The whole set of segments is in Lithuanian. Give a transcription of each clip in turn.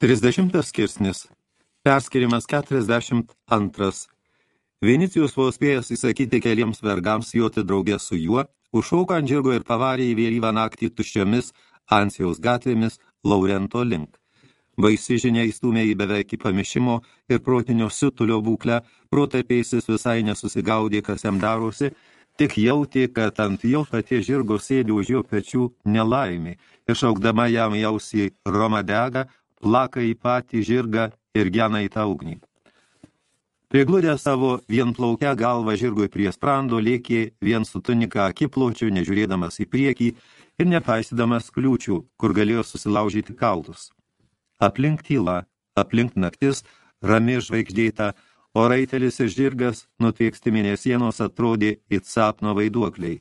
30 skirsnis. Perskirimas 42. Vinicijus vos spėjęs įsakyti keliems vergams joti draugė su juo, užšauko ant žirgo ir pavarė į vėlyvą naktį tuščiomis Ansijaus gatvėmis Laurento link. Baisi žinia įstumė į beveik į pamišimo ir protinio situlio būklę, protarpiaisis visai nesusigaudė, kas jam darosi, tik jautė, kad ant jo patie žirgo sėdi už jo pečių nelaimė, išaukdama jam jausį Roma plaka į patį žirgą ir gena į tą ugnį. Prigludę savo vienplaukę galvą žirgui prie sprando lėkė vien su tunika akipločiu, nežiūrėdamas į priekį ir nepaisydamas kliūčių, kur galėjo susilaužyti kaltus. Aplink tyla, aplink naktis, rami žvaigždėta, o raitelis ir žirgas nutvieksti mėnesienos atrodė it sapno vaiduokliai.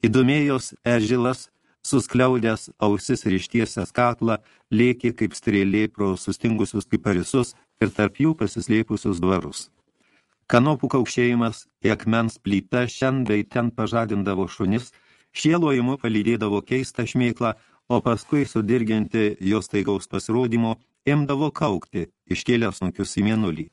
Įdomėjos ežilas suskliaudęs ausis ir ištiesęs kaklą, lėkė kaip strėlė pro sustingusius kiparisus ir tarp jų pasislėpusius dvarus. Kanopų kaukšėjimas į akmens plytą šiandien ten pažadindavo šunis, šielojimu palydėdavo keistą šmėklą, o paskui sudirginti jos taigaus pasirodymo imdavo kaukti, iškėlęs sunkius į mėnulį.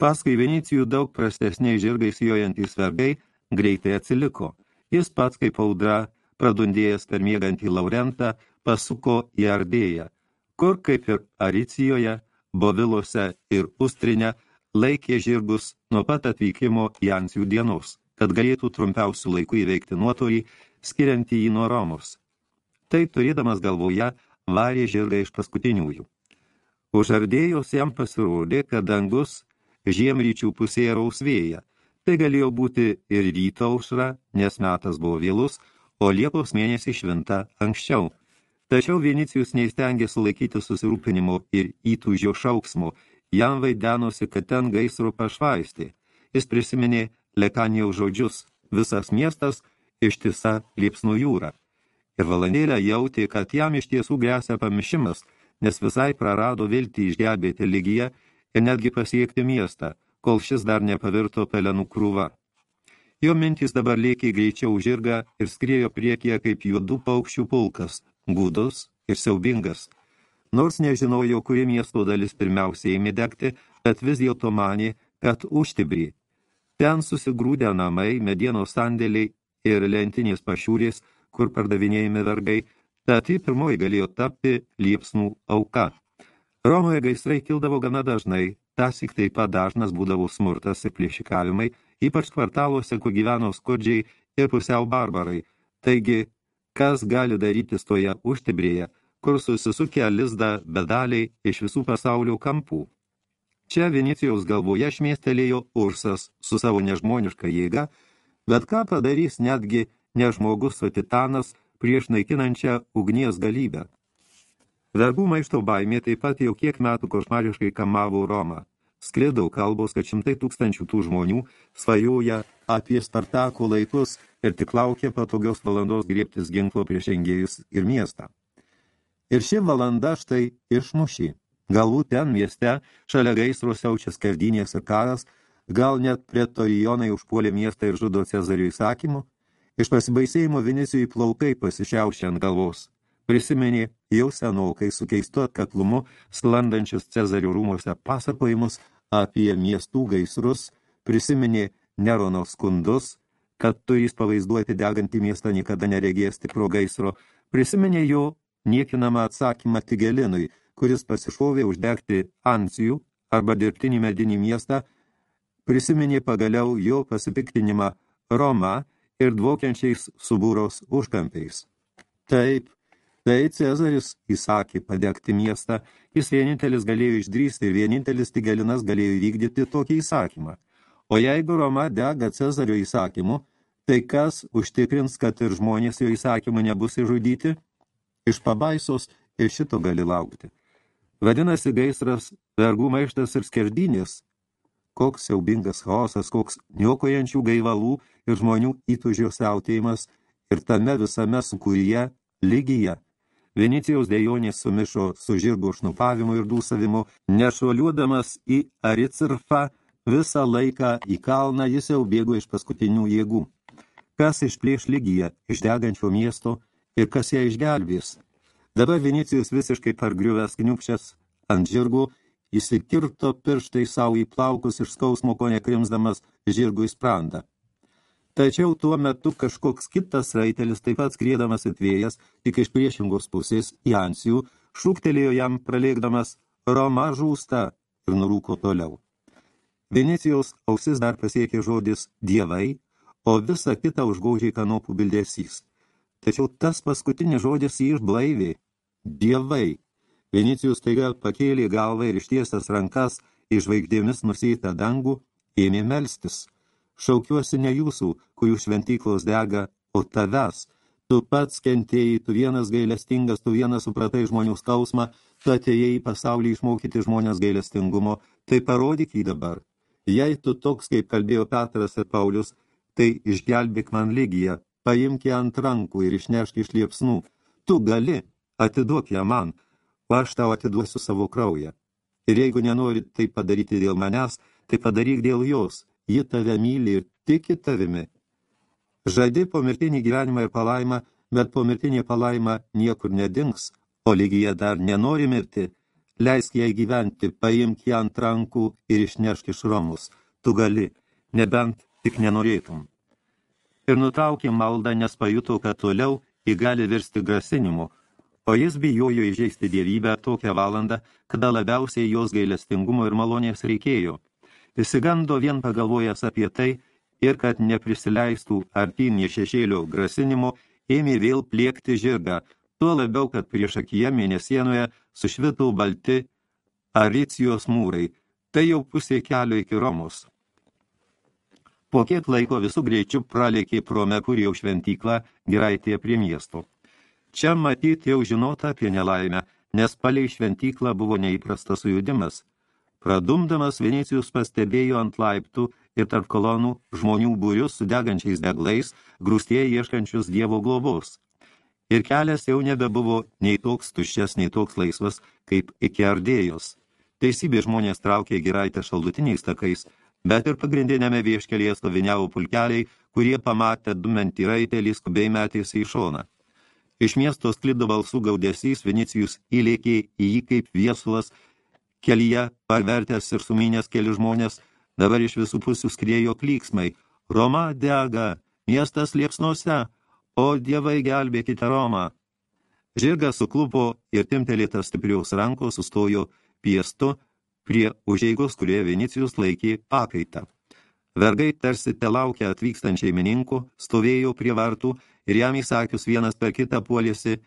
Paskui Venicijų daug prastesniai žirgais jojantys vergai greitai atsiliko. Jis pats kaip audra pradundėjęs per miegantį Laurentą, pasuko į Ardėją, kur, kaip ir Aricijoje, Bovilose ir Ustrinė, laikė žirgus nuo pat atvykimo į Ansių dienos, kad galėtų trumpiausių laikų įveikti nuotolį, skiriantį jį nuo Romos. Tai turėdamas galvoje, varė žirgą iš paskutiniųjų. Už Ardėjos jam pasirodė, kad dangus žiemryčių pusėje rausvėja. Tai galėjo būti ir ryto aušra, nes metas buvo vėlus, o Liepos mėnesį švinta anksčiau. Tačiau Vinicijus neįstengė sulaikyti susirūpinimo ir įtūžio šauksmo, jam vaidenosi, kad ten gaisro pašvaistė. Jis prisiminė Lekanijaus žodžius, visas miestas ištisa liepsnų jūra. Ir valandėlę jautė, kad jam iš tiesų grėsia pamišimas, nes visai prarado viltį išgelbėti lygiją ir netgi pasiekti miestą, kol šis dar nepavirto pelenų krūva. Jo mintys dabar lėkiai greičiau žirga ir skriejo priekyje kaip juodų paukščių pulkas, gūdus ir siaubingas. Nors nežinojo, kuri miesto dalis pirmiausiai ėmė degti, bet vis dėlto manė, kad užtibrį. Ten susigrūdę namai, medienos sandėliai ir lentinės pašiūrės, kur pardavinėjami vergai, tad ji pirmoji galėjo tapti liepsnų auka. Romoje gaisrai kildavo gana dažnai, tasik taip pat dažnas būdavo smurtas ir plėšikavimai, ypač kvartaluose, kur gyveno skurdžiai ir pusiau barbarai. Taigi, kas gali darytis toje užtibrėje, kur susisukę lizdą bedaliai iš visų pasaulio kampų? Čia Venecijaus galvoje šmėstelėjo Ursas su savo nežmoniška jėga, bet ką padarys netgi nežmogus o titanas prieš naikinančią ugnies galybę. Vergų maišto baimė taip pat jau kiek metų košmariškai kamavo Romą. Sklido kalbos, kad šimtai tūkstančių tų žmonių svajoja apie Spartako laikus ir tik laukia patogios valandos griebtis ginklo prieš engėjus ir miestą. Ir ši valanda štai išmušį. Galbūt ten mieste, šalia gaisro siaučia skardinės ir karas, gal net pretorijonai užpuolė miestą ir žudo Cezario įsakymu, iš pasibaisėjimo Vinicijui plaukai pasišiaušė ant galvos. Prisiminė jau senokai su keistu atkaklumu sklandančius Cezario rūmose pasakojimus apie miestų gaisrus, prisiminė Nerono skundus, kad turės pavaizduoti degantį miestą niekada neregės tikro gaisro, prisiminė jo niekinamą atsakymą Tigelinui, kuris pasišovė uždegti Ansijų arba dirbtinį medinį miestą, prisiminė pagaliau jo pasipiktinimą Roma ir dvokiančiais subūros užkampiais. Taip, Tai Cezaris įsakė padegti miestą, jis vienintelis galėjo išdrysti ir vienintelis Tigelinas galėjo įvykdyti tokį įsakymą. O jeigu Roma dega Cezario įsakymu, tai kas užtikrins, kad ir žmonės jo įsakymu nebus įžudyti? Iš pabaisos ir šito gali laukti. Vadinasi gaisras, vergų maištas ir skerdinės. Koks siaubingas chaosas, koks niokojančių gaivalų ir žmonių įtužio siautėjimas ir tame visame sukūryje lygyje. Venicijaus dejonės sumišo su žirgo šnupavimu ir dūsavimu, nešuoliuodamas į Aricirfą visą laiką į kalną jis jau bėgo iš paskutinių jėgų. Kas išplėš lygiją iš degančio miesto ir kas ją išgelbės? Dabar Vinicijus visiškai pargriuvęs kniupšęs ant žirgų, įsikirto pirštai savo į plaukus iš skausmo, ko nekrimsdamas žirgų į sprandą. Tačiau tuo metu kažkoks kitas raitelis, taip pat skriedamas atvėjas, tik iš priešingos pusės, Jansijų, šūktelėjo jam pralėkdamas Roma žūsta ir nurūko toliau. Venecijaus ausis dar pasiekė žodis dievai, o visa kita užgaužiai kanopų bildesys. Tačiau tas paskutinis žodis jį išblaivė. Dievai. Vinicijus taiga pakėlė galvą ir ištiesęs rankas iš žvaigždėmis nusėtą dangų, ėmė melstis. Šaukiuosi ne jūsų, kurių šventyklos dega, o tavęs. Tu pats kentėjai, tu vienas gailestingas, tu vienas supratai žmonių skausmą, tu atėjai į pasaulį išmokyti žmonės gailestingumo, tai parodyk jį dabar. Jei tu toks, kaip kalbėjo Petras ir Paulius, tai išgelbėk man lygiją, paimk ją ant rankų ir išnešk iš liepsnų. Tu gali, atiduok ją man, o aš tau atiduosiu savo kraują. Ir jeigu nenori tai padaryti dėl manęs, tai padaryk dėl jos. Ji tave myli ir tiki tavimi. Žadi pomirtinį gyvenimą ir palaimą, bet pomirtinė palaima niekur nedings, o lygija dar nenori mirti, leisk jai gyventi, paimk ją ant rankų ir išnešk iš Romus. Tu gali, nebent tik nenorėtum. Ir nutraukė maldą, nes pajuto, kad toliau jį gali virsti grasinimu, o jis bijojo įžeisti dievybę tokią valandą, kada labiausiai jos gailestingumo ir malonės reikėjo. Įsigando vien pagalvojęs apie tai ir kad neprisileistų artin šešėlio grasinimo, ėmė vėl pliekti žirgą, tuo labiau, kad prieš akiją mėnesienoje sušvito balti Aricijos mūrai, tai jau pusė kelio iki Romos. Po kiek laiko visų greičių pralėkė pro Merkurijau šventyklą giraitėje prie miesto. Čia matyti jau žinota apie nelaimę, nes palei šventyklą buvo neįprastas sujudimas. Pradumdamas Venecijus pastebėjo ant laiptų ir tarp kolonų žmonių būrius su degančiais deglais, grūstie ieškančius dievo globos ir kelias jau nebebuvo nei toks tuščias, nei toks laisvas, kaip iki ardėjos. Teisybė žmonės traukė giraitę šaldutiniais takais, bet ir pagrindinėme vieškelėje stoviniavo pulkeliai, kurie pamatę dumentį raitelį skubiai metėsi į šoną. Iš miesto sklido balsų gaudesys, Vinicijus įlėkė į jį kaip viesulas, kelyje parvertęs ir suminės keli žmonės, dabar iš visų pusių skriejo klyksmai. Roma dega, miestas liepsnuose, O dievai gelbėkite Romą. Žirgas suklupo ir timtelėtas stipriaus rankos sustojo piestu prie užeigos, kurie Vinicijus laikė pakaitą. Vergai tarsi te laukia atvykstant šeimininkų, stovėjo prie vartų ir jam įsakius vienas per kitą puolėsi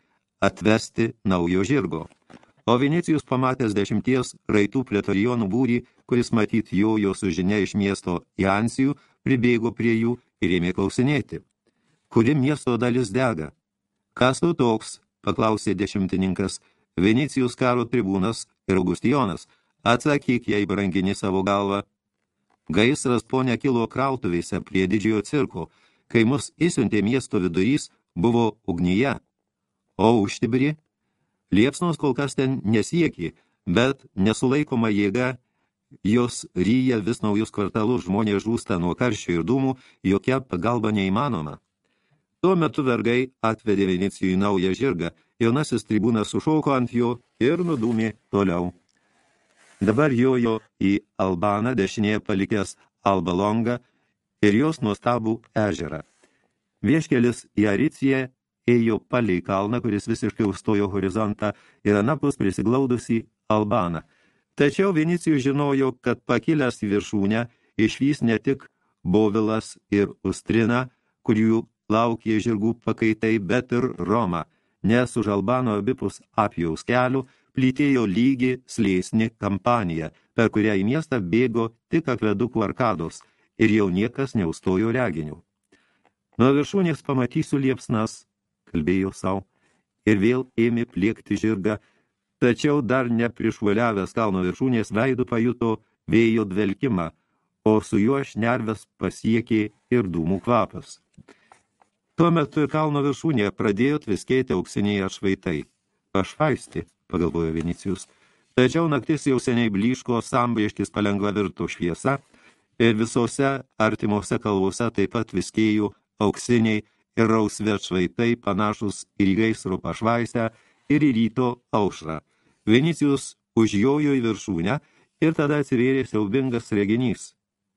atvesti naujo žirgo. O Vinicijus pamatęs dešimties raitų pletorijonų būrį, kuris matyt jojo su žinia iš miesto į Ansijų, pribėgo prie jų ir ėmė klausinėti kuri miesto dalis dega. Kas tu toks, paklausė dešimtininkas, Vinicijus karo tribūnas ir Augustijonas, atsakyk jai brangini savo galvą. Gaisras po nekilo krautuvėse prie didžiojo cirko, kai mus įsiuntė miesto vidurys, buvo ugnyje. O užtibri? Liepsnos kol kas ten nesiekė, bet nesulaikoma jėga, jos ryja vis naujus kvartalus, žmonės žūsta nuo karščio ir dūmų, jokia pagalba neįmanoma. Tuo metu vergai atvedė Vinicijui naują žirgą, jaunasis tribūnas sušauko ant jo ir nudūmė toliau. Dabar jojo į Albaną dešinėje palikęs Albalongą ir jos nuostabų ežerą. Vieškelis į Ariciją ėjo palei kalną, kuris visiškai užstojo horizontą ir anapus prisiglaudusi Albaną. Tačiau Vinicijus žinojo, kad pakilęs į viršūnę išvys ne tik Bovilas ir Ustrina, kurių laukė žirgų pakaitai, bet ir Roma, nes už Albano abipus apjaus kelių plytėjo lygi slėsni kampanija, per kurią į miestą bėgo tik akvedukų arkados ir jau niekas neustojo reginių. Nuo viršūnės pamatysiu liepsnas, kalbėjo savo, ir vėl ėmė pliekti žirgą, tačiau dar neprišvaliavęs kalno viršūnės veidų pajuto vėjo dvelkimą, o su juo šnervės pasiekė ir dūmų kvapas. Tuo metu ir kalno viršūnėje pradėjo tviskėti auksiniai atšvaitai. Pašvaisti, pagalvojo Vinicijus. Tačiau naktis jau seniai blyško, sambrieškis palengva virtų šviesa ir visose artimose kalvose taip pat viskėjų auksiniai ir rausvi atšvaitai panašus į gaisrų pašvaisę ir į ryto aušrą. Vinicijus užjojo į viršūnę ir tada atsivėrė siaubingas reginys.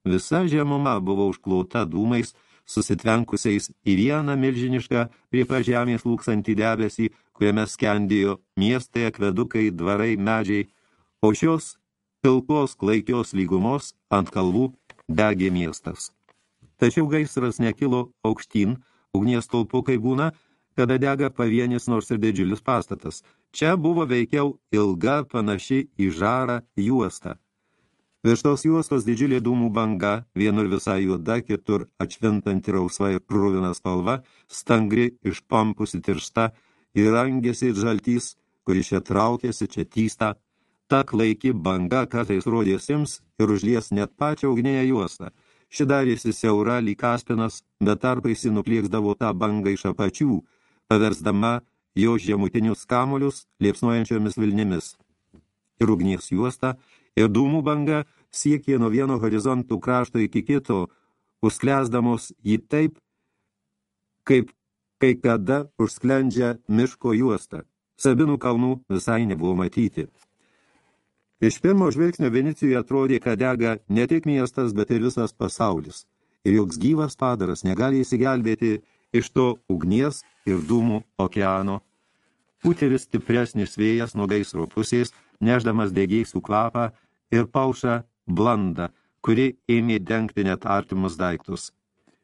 Visa žemuma buvo užklauta dūmais, susitvenkusiais į vieną milžinišką prie pažemės lūksantį debesį, kuriame skendėjo miestai, akvedukai, dvarai, medžiai, o šios pilkos klaikios lygumos ant kalvų degė miestas. Tačiau gaisras nekilo aukštyn, ugnies tolpukai būna, kada dega pavienis nors ir didžiulis pastatas. Čia buvo veikiau ilga panaši į žarą juosta. Virš tos juostos didžiulė dūmų banga, vienur visai juoda, kitur atšvintanti rausva ir krūvina spalva, stangri, išpampusi tiršta, ir rangėsi ir žaltys, kuris čia traukėsi, čia tysta. Ta klaiki banga kartais rodėsims ir užlies net pačią ugnėją juostą. Ši darėsi siaura lyg aspinas, bet tarpaisi nuplieksdavo tą bangą iš apačių, paversdama jo žemutinius kamulius liepsnuojančiomis vilnimis. Ir ugnies juosta, ir dūmų banga siekė nuo vieno horizontų krašto iki kito, užsklesdamos jį taip, kaip kai kada užsklendžia miško juostą. Sabinų kalnų visai nebuvo matyti. Iš pirmo žvilgsnio Venecijoje atrodė, kad dega ne tik miestas, bet ir visas pasaulis. Ir joks gyvas padaras negali įsigelbėti iš to ugnies ir dūmų okeano. Puteris stipresnis vėjas nuo gaisro pusės, neždamas degėsių kvapą ir pauša blandą, kuri ėmė dengti net artimus daiktus.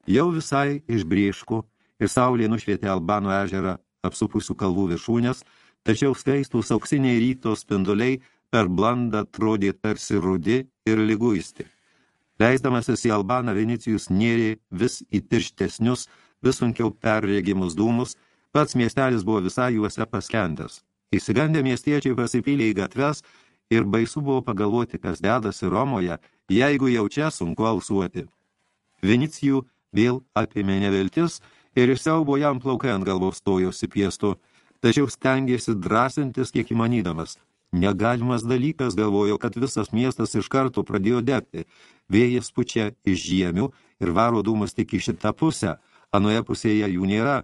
Jau visai išbrieško ir saulė nušvietė Albano ežerą apsupusių kalvų viršūnės, tačiau skaistus auksiniai ryto spinduliai per blandą atrodė tarsi rudi ir liguisti. Leisdamasis į Albaną, Vinicijus nėrė vis įtirštesnius, vis sunkiau perregimus dūmus, pats miestelis buvo visai juose paskendęs. Įsigandę miestiečiai pasipylė į gatves ir baisu buvo pagalvoti, kas dedasi Romoje, jeigu jau čia sunku alsuoti. Vinicijų vėl apėmė neviltis ir iš siaubo jam plaukai ant galvos stojosi piestu, tačiau stengėsi drąsintis kiek įmanydamas. Negalimas dalykas galvojo, kad visas miestas iš karto pradėjo degti. Vėjas pučia iš žiemių ir varo dūmas tik į šitą pusę, anoje pusėje jų nėra.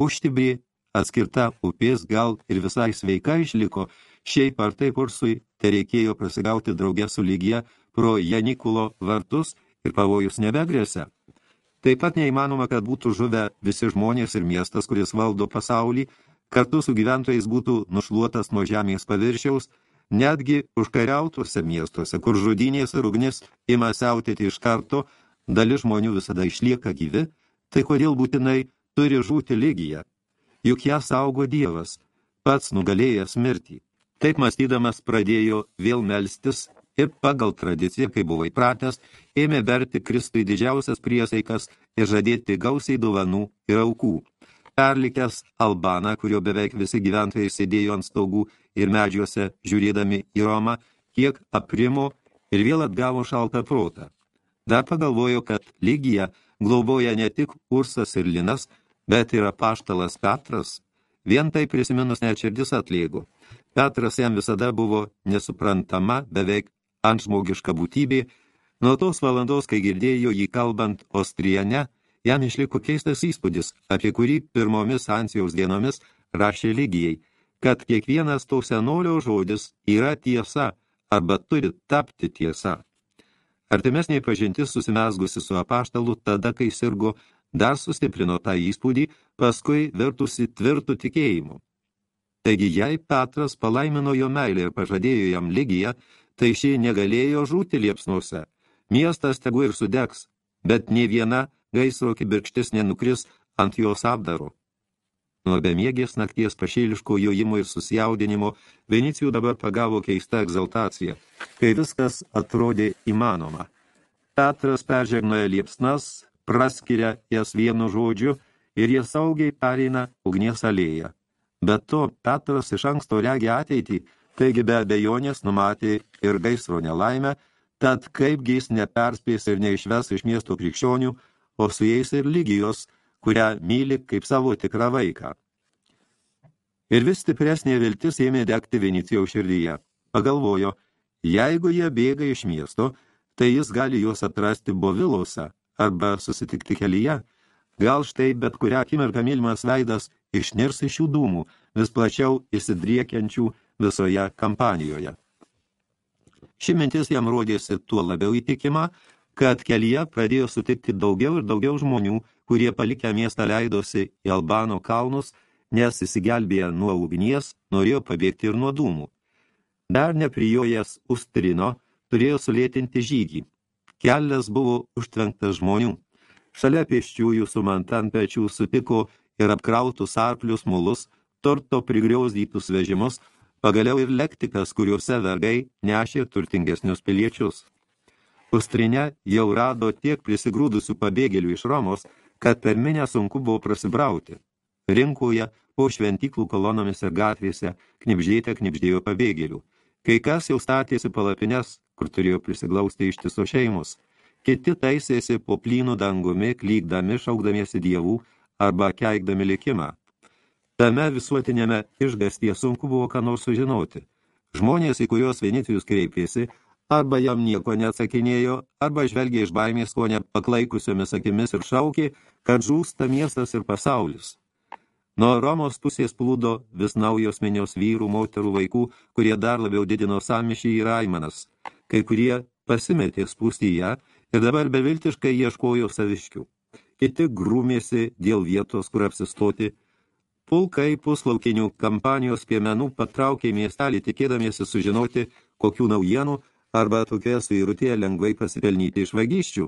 Užtibrė, atskirta upės gal ir visai sveika išliko, Šiaip ar taip Ursui te reikėjo prasigauti draugę su lygija pro Janikulo vartus ir pavojus nebegrėse. Taip pat neįmanoma, kad būtų žuvę visi žmonės ir miestas, kuris valdo pasaulį, kartu su gyventojais būtų nušluotas nuo žemės paviršiaus, netgi užkariautuose miestuose, kur žudynės ir ugnis ima siautėti iš karto, dalis žmonių visada išlieka gyvi, tai kodėl būtinai turi žūti lygija? Juk ją saugo Dievas, pats nugalėjęs mirtį. Taip mąstydamas pradėjo vėl melstis ir pagal tradiciją, kai buvo įpratęs, ėmė verti Kristui didžiausias priesaikas ir žadėti gausiai dovanų ir aukų. Perlikęs Albaną, kurio beveik visi gyventojai sėdėjo ant staugų ir medžiuose, žiūrėdami į Romą, kiek aprimo ir vėl atgavo šaltą protą. Dar pagalvojo, kad lygija globoja ne tik Ursas ir Linas, bet ir apaštalas Petras. Vien tai prisiminus net širdis atlėgo. Petras jam visada buvo nesuprantama, beveik antžmogiška būtybė. Nuo tos valandos, kai girdėjo jį kalbant Ostrijane, jam išliko keistas įspūdis, apie kurį pirmomis Ansijaus dienomis rašė lygijai, kad kiekvienas to senolio žodis yra tiesa arba turi tapti tiesa. Artimesnė pažintis susimesgusi su apaštalu tada, kai sirgo, dar sustiprino tą įspūdį, paskui vertusi tvirtų tikėjimu. Taigi, jei Petras palaimino jo meilę ir pažadėjo jam lygiją, tai šie negalėjo žūti liepsnuose. Miestas tegu ir sudegs, bet ne viena gaisro kibirkštis nenukris ant jos apdaro. Nuo bemiegės nakties pašėliško jojimo ir susijaudinimo Venicijų dabar pagavo keista egzaltacija, kai viskas atrodė įmanoma. Petras peržegnoja liepsnas, praskiria jas vienu žodžiu ir jie saugiai pereina ugnies alėją. Bet to Petras iš anksto regi ateitį, taigi be abejonės numatė ir gaisro nelaimę, tad kaipgi jis neperspės ir neišves iš miesto krikščionių, o su jais ir lygijos, kurią myli kaip savo tikrą vaiką. Ir vis stipresnė viltis ėmė degti Venicijaus širdyje. Pagalvojo, jeigu jie bėga iš miesto, tai jis gali juos atrasti bovilose arba susitikti kelyje. Gal štai bet kurią akimirką mylimas veidas išnirs iš šių dūmų, vis plačiau įsidriekiančių visoje kampanijoje. Ši mintis jam rodėsi tuo labiau įtikima, kad kelyje pradėjo sutikti daugiau ir daugiau žmonių, kurie palikę miestą leidosi į Albano kalnus, nes įsigelbėję nuo ugnies, norėjo pabėgti ir nuo dūmų. Dar neprijojęs Ustrino, turėjo sulėtinti žygį. Kelias buvo užtvenktas žmonių. Šalia pėsčiųjų su manta ant pečių sutiko ir apkrautus arklius mulus, torto prigriauzdytus vežimus, pagaliau ir lektikas, kuriuose vergai nešė turtingesnius piliečius. Ustrine jau rado tiek prisigrūdusių pabėgėlių iš Romos, kad per minę sunku buvo prasibrauti. Rinkoje, po šventyklų kolonomis ir gatvėse, knipždėte knipždėjo pabėgėlių. Kai kas jau statėsi palapines, kur turėjo prisiglausti ištiso šeimus. Kiti taisėsi po plynų dangumi, klykdami, šaukdamiesi dievų arba keikdami likimą. Tame visuotinėme išgastie sunku buvo ką nors sužinoti. Žmonės, į kuriuos Venicijus kreipėsi, arba jam nieko neatsakinėjo, arba žvelgė iš baimės, ko nepaklaikusiomis akimis ir šaukė, kad žūsta miestas ir pasaulis. Nuo Romos pusės plūdo vis naujos minios vyrų, moterų, vaikų, kurie dar labiau didino samišį ir aimanas. Kai kurie pasimetė spūstyje ir dabar beviltiškai ieškojo saviškių. Kiti grūmėsi dėl vietos, kur apsistoti. Pulkai puslaukinių kampanijos piemenų patraukė į miestelį tikėdamiesi sužinoti, kokių naujienų arba tokioje suirutėje lengvai pasipelnyti iš vagysčių.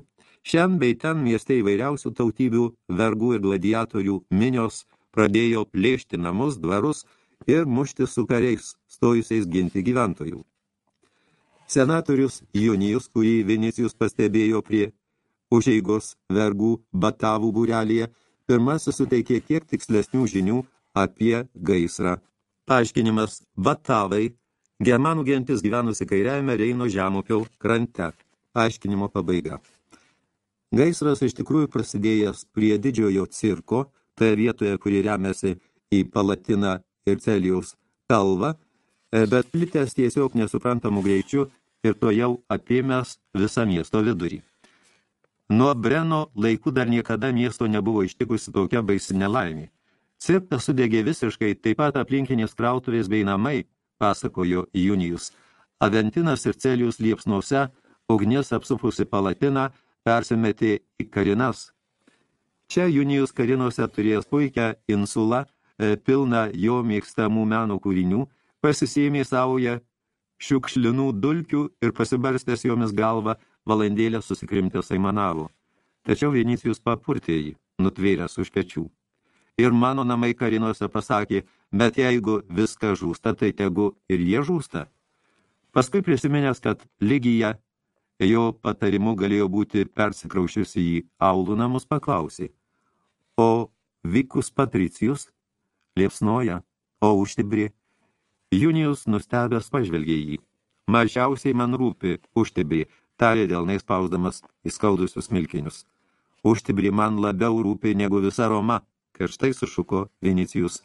Šiam bei ten mieste įvairiausių tautybių, vergų ir gladiatorių minios pradėjo plėšti namus, dvarus ir mušti su kariais, stojusiais ginti gyventojų. Senatorius Junijus, kurį Vinicijus pastebėjo prie užeigos vergų batavų būrelėje, pirmasis suteikė kiek tikslesnių žinių apie gaisrą. Paaiškinimas batavai Germanų gentis gyvenusi kairiajame Reino žemupio krante. Aiškinimo pabaiga. Gaisras iš tikrųjų prasidėjęs prie didžiojo cirko, toje vietoje, kuri remiasi į Palatiną ir Celijaus kalvą, e, bet plitęs tiesiog nesuprantamų greičių ir to jau apėmęs visą miesto vidurį. Nuo Breno laikų dar niekada miesto nebuvo ištikusi tokia baisi nelaimė. Cirkas sudegė visiškai, taip pat aplinkinės krautuvės bei namai, pasakojo Junijus. Aventinas ir Celijus liepsnose, ugnis apsupusi palatiną, persimetė į karinas. Čia Junijus karinose turėjęs puikią insulą, e, pilną jo mėgstamų meno kūrinių, pasisėmė savoje šiukšlinų dulkių ir pasibarstęs jomis galvą, valandėlę susikrimtęs aimanavo. Tačiau Vinicijus papurtė jį, nutvėręs už pečių. Ir mano namai karinose pasakė, bet jeigu viskas žūsta, tai tegu ir jie žūsta. Paskui prisiminęs, kad lygija jo patarimu galėjo būti persikraušiusi į aulų namus, paklausė. O Vikus Patricijus liepsnoja, o užtibri. Junijus nustebęs pažvelgė jį. Mažiausiai man rūpi užtibri, tarė dėl neįspausdamas įskaudusius milkinius. Užtibri man labiau rūpi negu visa Roma, karštai sušuko Vinicijus.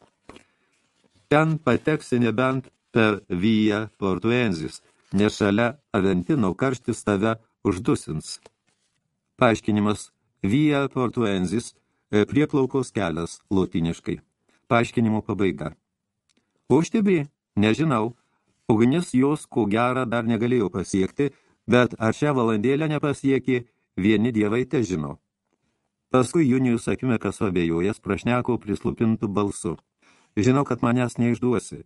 Ten pateksi nebent per Vyją Portuenzis, nes šalia Aventino karštis tave uždusins. Paaiškinimas Vyja Portuenzis e, prieplaukos kelias lotiniškai. Paaiškinimo pabaiga. Užtibri? Nežinau. Ugnis jos, ko gera, dar negalėjo pasiekti, bet ar šią valandėlę nepasiekė, vieni dievai te žino. Paskui Junijus akimekas abejojęs prašneko prislupintų balsu. Žinau, kad manęs neišduosi.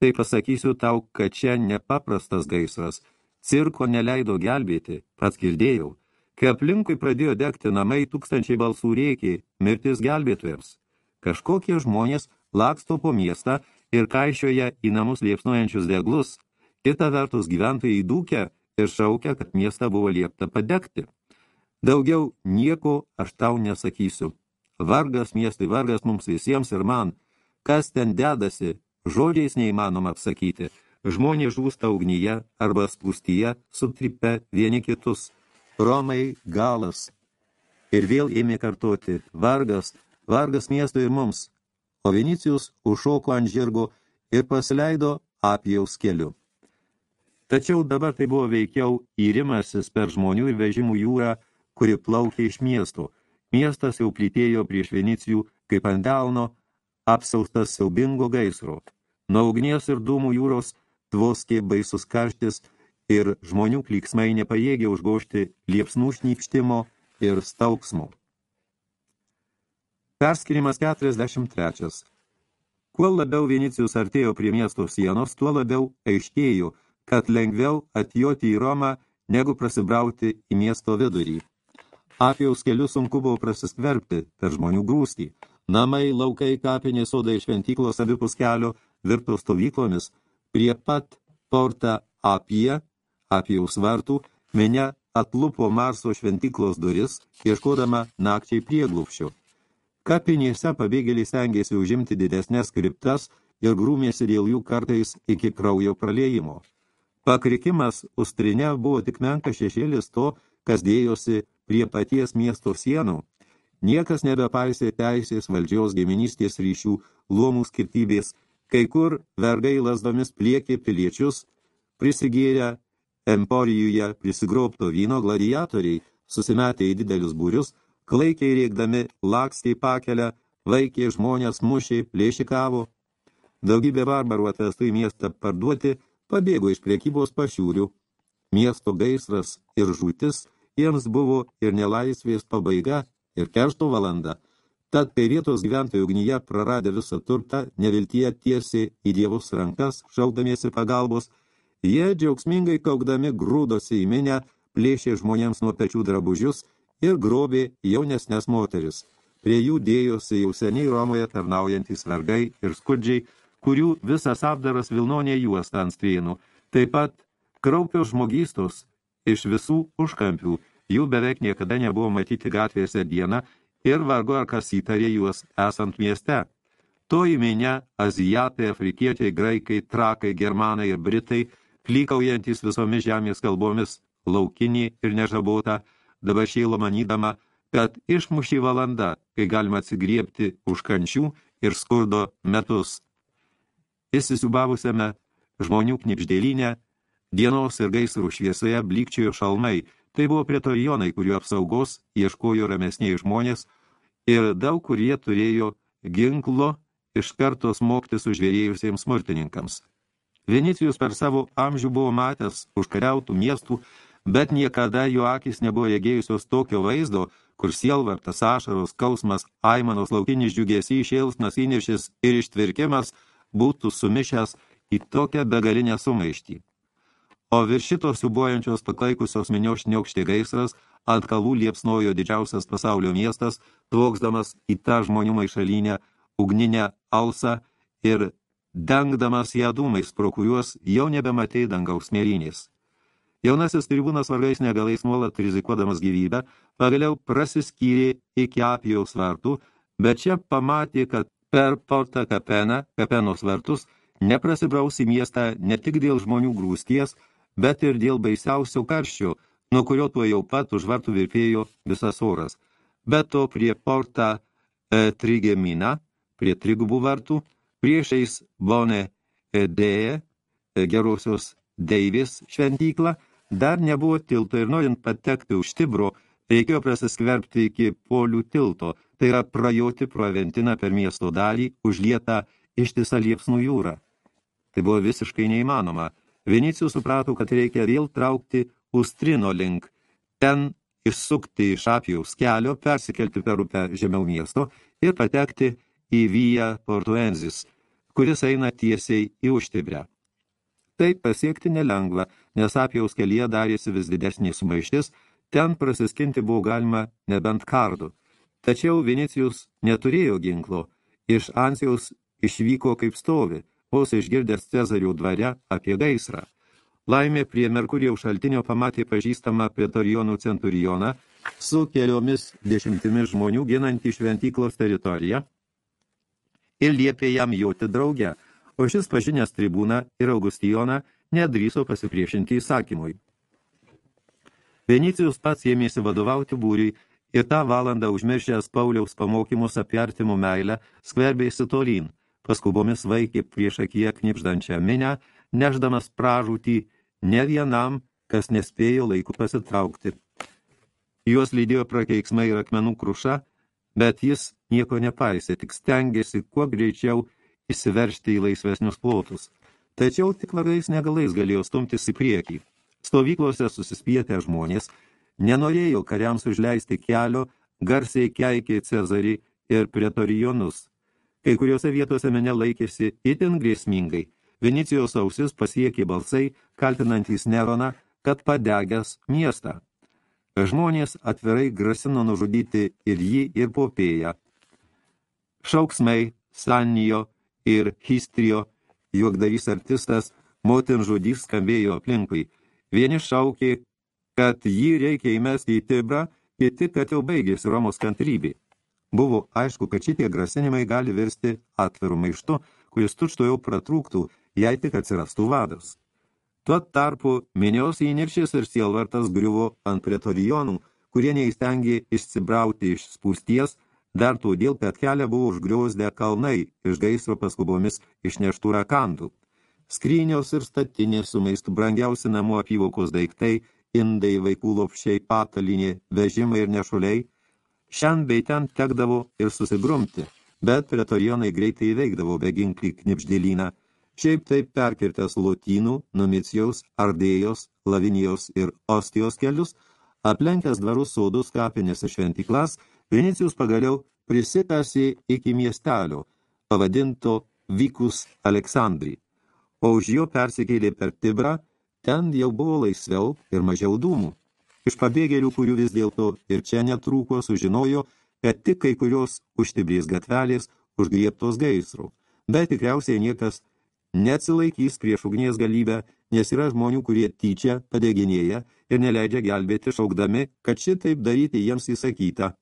Tai pasakysiu tau, kad čia nepaprastas gaisras. Cirko neleido gelbėti, pats girdėjau. Kai aplinkui pradėjo degti namai, tūkstančiai balsų rėkiai, mirtis gelbėtojams. Kažkokie žmonės laksto po miestą ir kaišioja į namus liepsnuojančius deglus. Kita vertus gyventojai įdūkia ir šaukia, kad miestą buvo liepta padegti. Daugiau nieko aš tau nesakysiu. Vargas miestui, vargas mums visiems ir man – Kas ten dedasi, žodžiais neįmanoma apsakyti. Žmonės žūsta ugnyje arba spūstyje, sutripę vieni kitus. Romai galas. Ir vėl ėmė kartoti, vargas, vargas miestui ir mums. O Vinicijus užšoko ant žirgo ir pasileido apjaus keliu. Tačiau dabar tai buvo veikiau įrimasis per žmonių ir vežimų jūrą, kuri plaukė iš miesto. Miestas jau plytėjo prieš Vinicijų kaip ant delno, apsaustas siaubingo gaisro. Nuo ugnies ir dūmų jūros tvoskė baisus karštis ir žmonių klyksmai nepajėgė užgošti liepsnų šnypštimo ir stauksmo. Perskirimas 43. Kuo labiau Vinicijus artėjo prie miesto sienos, tuo labiau aiškėjo, kad lengviau atjoti į Romą, negu prasibrauti į miesto vidurį. Apijaus keliu sunku buvo prasiskverbti per žmonių grūstį. Namai, laukai, kapinės sodai šventyklos abipus kelio virto stovyklomis, prie pat portą apie, apijaus vartų, minia atlupo Marso šventyklos duris, ieškodama nakčiai prieglupščio. Kapinėse pabėgėliai stengiasi užimti didesnės kriptas ir grūmėsi dėl jų kartais iki kraujo praliejimo. Pakrikimas Ustrine buvo tik menkas šešėlis to, kas dėjosi prie paties miesto sienų. Niekas nebepaisė teisės valdžios giminystės ryšių, luomų skirtybės, kai kur vergai lasdomis pliekė piliečius, prisigėrę Emporijuje prisigrobto vyno gladiatoriai, susimetę į didelius būrius, klaikiai rėkdami lakstė pakelę, vaikė žmonės mušė, plėšikavo. Daugybė barbarų atvestų į miestą parduoti, pabėgo iš priekybos pašiūrių. Miesto gaisras ir žūtis jiems buvo ir nelaisvės pabaiga, ir keršto valanda. Tad kai vietos gyventojų ugnyje praradę visą turtą, neviltyje tiesiai į dievus rankas, šaudamiesi pagalbos, Jie džiaugsmingai kaukdami grūdosi į minę, plėšė žmonėms nuo pečių drabužius ir grobė jaunesnės moteris. Prie jų dėjosi jau seniai Romoje tarnaujantys vergai ir skurdžiai, kurių visas apdaras Vilnonė juosta ant strėnų. Taip pat kraupios žmogystos iš visų užkampių, jų beveik niekada nebuvo matyti gatvėse dieną ir vargu ar kas įtarė juos esant mieste. Toji minė, azijatai, afrikiečiai, graikai, trakai, germanai ir britai – klykaujantis visomis žemės kalbomis, laukinį ir nežabotą, dabar šėlo manydama, kad išmušį valanda, kai galima atsigriepti už kančių ir skurdo metus. Įsisiubavusiame žmonių knipždėlinė, dienos ir gaisrų šviesoje blykčiojo šalmai, tai buvo pretorijonai, kurių apsaugos ieškojo ramesniai žmonės ir daug kurie turėjo ginklo iš karto smokti sužvėrėjusiems smurtininkams. Vinicijus per savo amžių buvo matęs užkariautų miestų, bet niekada jo akis nebuvo regėjusios tokio vaizdo, kur sielvartas, ašaros, kausmas, aimanos, laukinis džiugesys, šėlsnas įniršis ir ištvirkimas būtų sumišęs į tokią begalinę sumaištį. O virš šitos siubuojančios paklaikusios minios šniaukštė gaisras ant kalų liepsnojo didžiausias pasaulio miestas, tvoksdamas į tą žmonių maišalinę, ugninę alsą ir dengdamas ją dūmais, pro kuriuos jau nebematei dangaus mėlynės. Jaunasis tribūnas vargais negalais nuolat rizikuodamas gyvybę, pagaliau prasiskyrė iki apijaus vartų, bet čia pamatė, kad per portą kapeną, kapenos vartus, neprasibraus į miestą ne tik dėl žmonių grūsties, bet ir dėl baisiausio karščio, nuo kurio tuo jau pat už vartų virpėjo visas oras. Bet to prie portą e, trigemina, prie trigubų vartų, priešais Bone Dėje, gerosios Deivis šventyklą, dar nebuvo tilto ir norint patekti už Tibro, reikėjo prasiskverbti iki polių tilto, tai yra prajoti pro Aventiną per miesto dalį, užlietą ištisą liepsnų jūrą. Tai buvo visiškai neįmanoma. Vinicijus suprato, kad reikia vėl traukti Ustrino link, ten išsukti iš apijaus kelio, persikelti per upę žemiau miesto ir patekti į Vyją Portuenzis, kuris eina tiesiai į užtibrę. Tai pasiekti nelengva, nes apijaus kelyje darėsi vis didesnė sumaištis, ten prasiskinti buvo galima nebent kardu. Tačiau Vinicijus neturėjo ginklo, iš Ansijaus išvyko kaip stovi, vos išgirdęs Cezarių dvare apie gaisrą. Laimė prie Merkurijaus šaltinio pamatė pažįstamą pretorijonų centurioną su keliomis dešimtimis žmonių ginantį šventyklos teritoriją ir liepė jam jauti draugę, o šis pažinęs tribūną ir Augustijoną nedryso pasipriešinti įsakymui. Venicijus pats ėmėsi vadovauti būriui ir tą valandą užmiršęs Pauliaus pamokymus apie artimų meilę skverbėsi tolyn, paskubomis vaikė prieš akiją knipždančią minę, neždamas pražūtį ne vienam, kas nespėjo laiku pasitraukti. Juos lydėjo prakeiksmai ir akmenų kruša, bet jis nieko nepaisė, tik stengiasi kuo greičiau įsiveršti į laisvesnius plotus. Tačiau tik vargais negalais galėjo stumtis į priekį. Stovyklose susispietę žmonės nenorėjo kariams užleisti kelio, garsiai keikė Cezarį ir pretorijonus. Kai kuriuose vietose mene laikėsi itin grėsmingai. Venicijos ausis pasiekė balsai, kaltinantys Neroną, kad padegęs miestą. Žmonės atvirai grasino nužudyti ir jį, ir popėją. Šauksmai, Sanijo ir Histrijo, juokdarys artistas, motin žudys skambėjo aplinkui. Vieni šaukė, kad jį reikia įmesti į Tibrą, kiti, kad jau baigėsi Romos kantrybė. Buvo aišku, kad šitie grasinimai gali virsti atvirų maištu, kuris tučto jau pratrūktų, jei tik atsirastų vadas. Tuo tarpu minios įniršis ir sielvartas griuvo ant pretorijonų, kurie neįstengė išsibrauti iš spūsties, dar todėl, kad kelią buvo užgriausdę kalnai iš gaisro paskubomis išneštų rakandų. Skrynios ir statinės su maistu brangiausi namų apyvokos daiktai, indai, vaikų lopšiai, patalinė, vežimai ir nešuliai, šiandien bei ten tekdavo ir susigrumti, bet pretorijonai greitai įveikdavo beginklį knipždėlyną, Šiaip taip perkirtęs Lotynų, Numicijaus, Ardėjos, Lavinijos ir Ostijos kelius, aplenkęs dvarus sodus kapinės ir šventiklas, Vinicijus pagaliau prisikasi iki miestelio, pavadinto Vikus Aleksandrį, o už jo persikėlė per Tibrą, ten jau buvo laisviau ir mažiau dūmų. Iš pabėgėlių, kurių vis dėlto ir čia netrūko, sužinojo, kad tik kai kurios užtibrės gatvelės užgrieptos gaisrų, bet tikriausiai niekas neatsilaikys prieš ugnies galybę, nes yra žmonių, kurie tyčia padeginėja ir neleidžia gelbėti, šaukdami, kad šitaip daryti jiems įsakyta.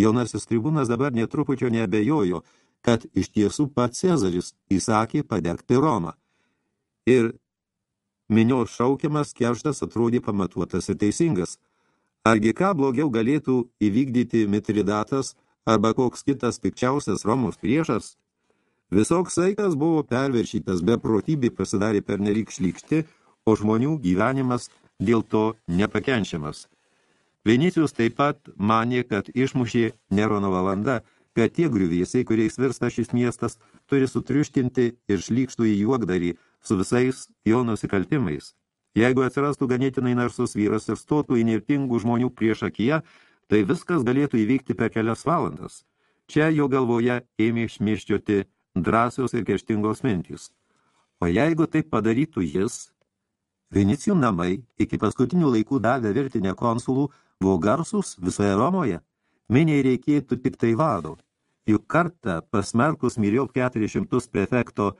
Jaunasis tribūnas dabar netrupučio neabejojo, kad iš tiesų pats Cezaris įsakė padegti Romą. Ir minios šaukiamas kerštas atrodė pamatuotas ir teisingas. Argi ką blogiau galėtų įvykdyti Mitridatas arba koks kitas pikčiausias Romos priešas? Visoks saikas buvo perviršytas, beprotybė pasidarė per nelik šlykšti, o žmonių gyvenimas dėl to nepakenčiamas. Vinicijus taip pat manė, kad išmušė Nerono valanda, kad tie griuvėsiai, kuriais virsta šis miestas, turi sutriuštinti ir šlykštų į juokdarį su visais jo nusikaltimais. Jeigu atsirastų ganėtinai narsus vyras ir stotų įnirtingų žmonių prieš akiją, tai viskas galėtų įvykti per kelias valandas. Čia jo galvoje ėmė šmiščioti drąsios ir kerštingos mintys. O jeigu taip padarytų jis, Vinicijų namai iki paskutinių laikų davė virtinę konsulų buvo garsus visoje Romoje, miniai reikėtų tik tai vado. Juk kartą pasmerkus miriau 400 prefekto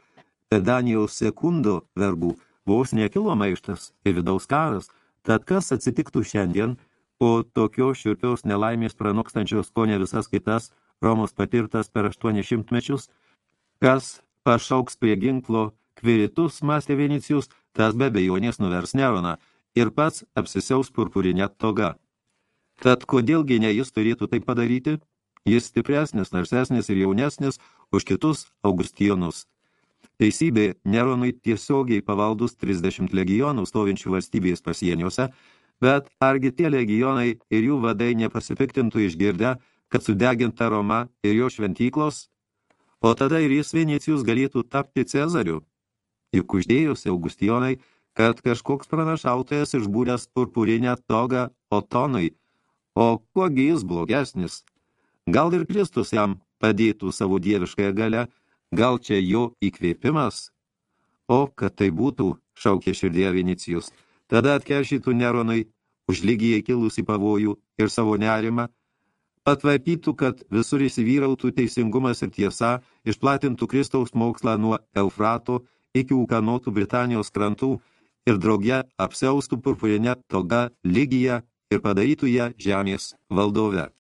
Pedanijaus sekundo vergų, vos nekilo maištas ir vidaus karas, tad kas atsitiktų šiandien, po tokios šiurpiaus nelaimės pranokstančios ko ne visas kitas Romos patirtas per 800 mečius, Kas pašauks prie ginklo kviritus, mąstė Vinicijus, tas be bejonės nuvers Neroną ir pats apsisiaus purpurinę togą. Tad kodėlgi ne jis turėtų tai padaryti? Jis stipresnis, narsesnis ir jaunesnis už kitus Augustijonus. Teisybė Neronui tiesiogiai pavaldus 30 legionų stovinčių valstybės pasieniuose, bet argi tie legionai ir jų vadai nepasipiktintų išgirdę, kad sudeginta Roma ir jo šventyklos o tada ir jis Vinicijus galėtų tapti Cezariu. Juk uždėjusi Augustijonai, kad kažkoks pranašautojas išbūręs purpurinę togą Otonui, o kuogi jis blogesnis? Gal ir Kristus jam padėtų savo dieviškąją galę, gal čia jo įkvėpimas? O, kad tai būtų, šaukė širdėje Vinicijus, tada atkeršytų Neronui už lygiai kilusį pavojų ir savo nerimą, patvarkytų, kad visur įsivyrautų teisingumas ir tiesa, išplatintų Kristaus mokslą nuo Eufrato iki ūkanotų Britanijos krantų ir drauge apsiaustų purpurinę toga lygiją ir padarytų ją žemės valdove.